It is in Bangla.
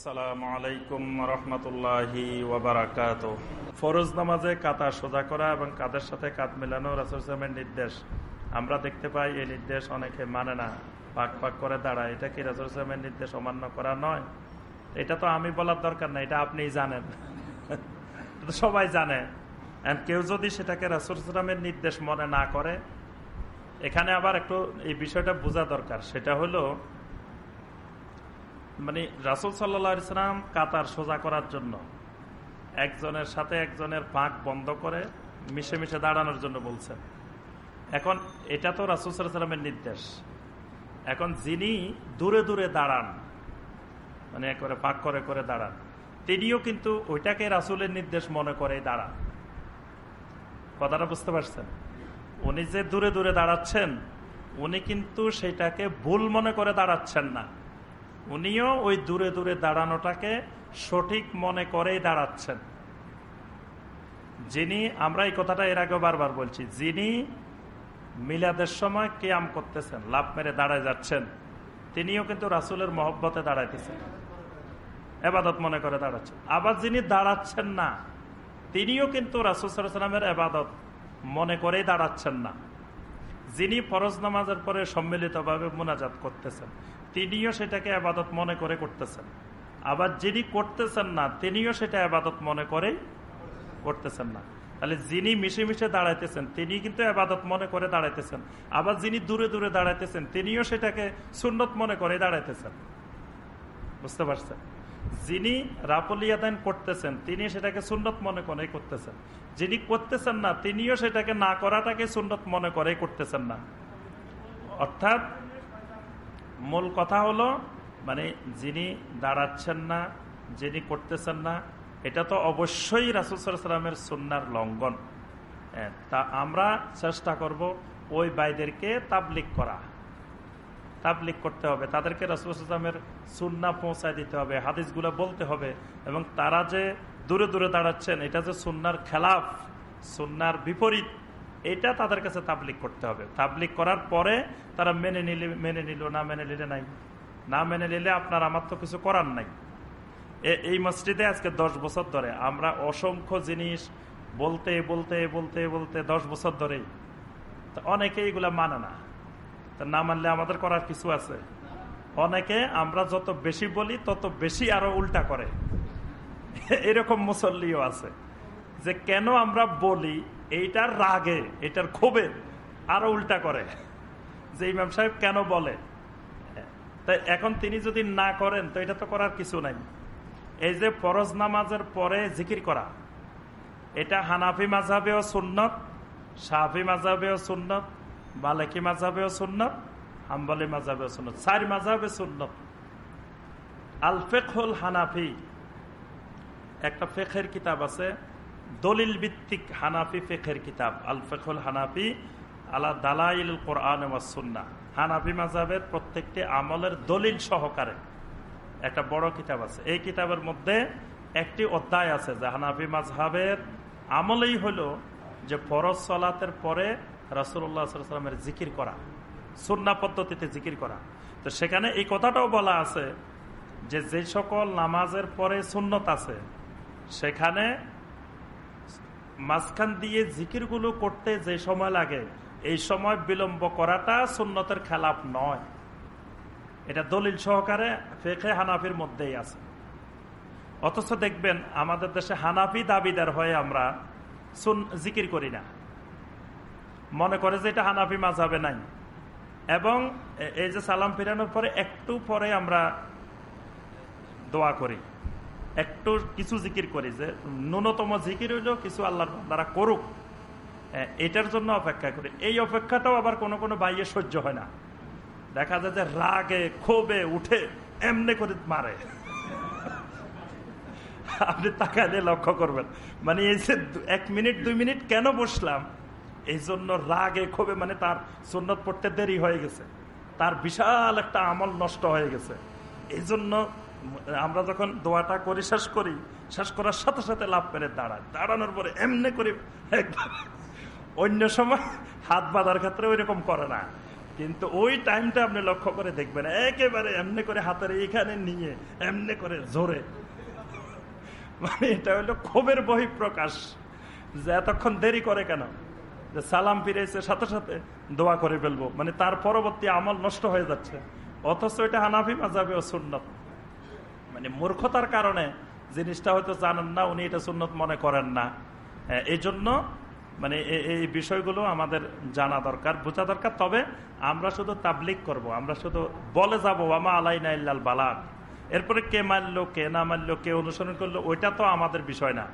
আসসালামু আলাইকুম রহমতুল্লাহি নামাজে কাতা সোজা করা এবং কাদের সাথে কাত মেলানো নির্দেশ। আমরা দেখতে পাই এই নির্দেশ অনেকে মানে না, পাক পাক করে দাঁড়ায়। এটা কি নির্দেশ অমান্য করা নয়? এটা তো আমি বলার দরকার না, এটা আপনি জানেন। সবাই জানে। কেউ যদি সেটাকে রাসুলামের নির্দেশ মনে না করে, এখানে আবার একটু এই বিষয়টা বোঝা দরকার। সেটা হলো মানে রাসুল সাল্লাম কাতার সোজা করার জন্য একজনের সাথে একজনের পাক বন্ধ করে মিশে মিশে দাঁড়ানোর জন্য বলছেন। এখন এটা তো রাসুল সাল্লামের নির্দেশ। এখন যিনি দূরে দূরে দাঁড়ান মানে একবারে পাক করে করে দাঁড়ান, তিনিও কিন্তু ওইটাকে রাসুলের নির্দেশ মনে করে দাঁড়ান। কথাটা বুঝতে পারছেন? উনি যে দূরে দূরে দাঁড়াচ্ছেন, উনি কিন্তু সেটাকে ভুল মনে করে দাঁড়াচ্ছেন না। উনিও ওই দূরে দূরে দাঁড়ানোটাকে সঠিক মনে করেই দাঁড়াচ্ছেন। যিনি, আমরা এই কথাটা এর আগে বারবার বলছি, যিনি মিলাদের সময় কেয়াম করতেছেন লাভ মেরে দাঁড়ায় যাচ্ছেন, তিনিও কিন্তু রাসুলের মহব্বতে দাঁড়াইতেছেন। এবাদত মনে করে দাঁড়াচ্ছেন। আবার যিনি দাঁড়াচ্ছেন না, তিনিও কিন্তু রাসুল সাল্লামের এবাদত মনে করেই দাঁড়াচ্ছেন না। যিনি ফরজ নামাজের পরে সম্মিলিতভাবে মোনাজাত করতেছেন, তিনিও সেটাকে আবাদত মনে করে করতেছেন। আবার যিনি করতেছেন না, তিনিও সেটা আবাদত মনে করেই করতেছেন না। তাহলে যিনি মিশে মিশে দাঁড়াইতেছেন, তিনি কিন্তু আবাদত মনে করে দাঁড়াইতেছেন। আবার যিনি দূরে দূরে দাঁড়াইতেছেন, তিনিও সেটাকে সুন্নত মনে করে দাঁড়াইতেছেন। বুঝতে পারছেন? যিনি রাপলিয়াদান করতেছেন, তিনি সেটাকে সুন্নত মনে করে করতেছেন। যিনি করতেছেন না, তিনিও সেটাকে না করাটাকে সুন্নত মনে করে করতেছেন না। অর্থাৎ মূল কথা হলো মানে যিনি দাঁড়াচ্ছেন না, যিনি করতেছেন না, এটা তো অবশ্যই রাসুসালামের সুন্নার লঙ্ঘন। তা আমরা চেষ্টা করব ওই বাইদেরকে তাবলিক করা। তাবলিক করতে হবে। তাদেরকে রাসুলামের সুন্না পৌঁছায় দিতে হবে, হাদিসগুলো বলতে হবে এবং তারা যে দূরে দূরে দাঁড়াচ্ছেন, এটা যে সুন্নার খেলাফ সুন্নার বিপরীত, এটা তাদের কাছে তাবলিক করতে হবে। তাবলিক করার পরে তারা মেনে নিলে, মেনে নিল, না মেনে নিলে নাই। না মেনে নিলে আপনার আমার তো কিছু করার নাই। এই মসজিদে আজকে দশ বছর ধরে, আমরা অসংখ্য জিনিস বলতে বলতে বলতে বলতে দশ বছর ধরেই অনেকে এইগুলা মানে না। না মানলে আমাদের করার কিছু আছে। অনেকে আমরা যত বেশি বলি, তত বেশি আরও উল্টা করে। এরকম মুসল্লিও আছে। যে কেন আমরা বলি, এইটার রাগে, এটার ক্ষোভে আরও উল্টা করে। যে ইমাম সাহেব কেন বলে? তাই এখন তিনি যদি না করেন, তো এটা তো করার কিছু নাই। এই যে ফরজ নামাজের পরে জিকির করা, এটা হানাফি মাঝাবেও সুন্নত সাহাফি মাঝাবেও সুন্নত মালিকি মাঝাবেও সুন্নত? হাম্বলি মাঝাবেও সুন্নত। চার মাঝাবে সুন্নত। আলফেক হল হানাফি। একটা ফেখের কিতাব আছে, দলিল ভিত্তিক হানাফি ফেখের কিতাব। আল হানাফি আলা দালাইল কোরআন সুন্না হানাফি মাজাবের প্রত্যেকটি আমলের দলিল সহকারে একটা বড় কিতাব আছে। এই কিতাবের মধ্যে একটি অধ্যায় আছে যে হানাফি মাজহাবের আমলেই হলো যে ফরজ সলাতের পরে রাসুল্লাহামের জিকির করা সুন্না পদ্ধতিতে জিকির করা। তো সেখানে এই কথাটাও বলা আছে যে যে সকল নামাজের পরে সুন্নত আছে, সেখানে মাঝখান দিয়ে জিকিরগুলো করতে যে সময় লাগে, এই সময় বিলম্ব করাটা সুন্নতের খেলাপ নয়। এটা দলিল সহকারে ফেখে হানাফির মধ্যেই আছে। অথচ দেখবেন আমাদের দেশে হানাফি দাবিদার হয়ে আমরা জিকির করি না। মনে করে যে এটা হানাফি মাঝাবে নাই। এবং এই যে সালাম ফিরানোর পরে একটু পরে আমরা দোয়া করি। একটু কিছু জিকির করি যে ন্যূনতম জিকির হইলেও কিছু আল্লাহর দ্বারা করুক। এটার জন্য অপেক্ষা করি। এই অপেক্ষাটাও আবার কোনো কোনো বাইয়ে সহ্য হয় না। দেখা যায় যে রাগে, ক্ষোভে উঠে এমনি করে মারে। আপনি তাকালে লক্ষ্য করবেন। মানে এই যে এক মিনিট, দুই মিনিট কেন বসলাম? এই জন্য রাগে ক্ষোভে মানে তার সুন্নত পড়তে দেরি হয়ে গেছে। তার বিশাল একটা আমল নষ্ট হয়ে গেছে। এই জন্য আমরা যখন দোয়াটা করি, শেষ করি, শেষ করার সাথে সাথে লাভ পেরে দাঁড়ায়। দাঁড়ানোর পরে এমনি করি অন্য সময় হাত বাঁধার ক্ষেত্রে ওই রকম করে না। কিন্তু ওই টাইমটা আপনি লক্ষ্য করে দেখবেন, একেবারে এমনি করে হাতের এইখানে নিয়ে, এমনি করে জোরে। মানে এটা হলো ক্ষোভের বহি প্রকাশ যে এতক্ষণ দেরি করে কেন? যে সালাম ফিরেছে সাথে সাথে দোয়া করে ফেলব। মানে তার পরবর্তী আমল নষ্ট হয়ে যাচ্ছে। অথচ এটা হানাফি মাজাবে ও সুন্নত। মানে মূর্খতার কারণে জিনিসটা হয়তো জানেন না, উনি এটা সুন্নত মনে করেন না। এই জন্য মানে এই বিষয়গুলো আমাদের জানা দরকার, বোঝা দরকার। তবে আমরা শুধু তাবলিক করব। আমরা শুধু বলে যাব আমা আলাই ইল্লাল বালাক এরপরে কে মানলো, কে না মানলো, কে অনুসরণ করল, ওইটা তো আমাদের বিষয় না।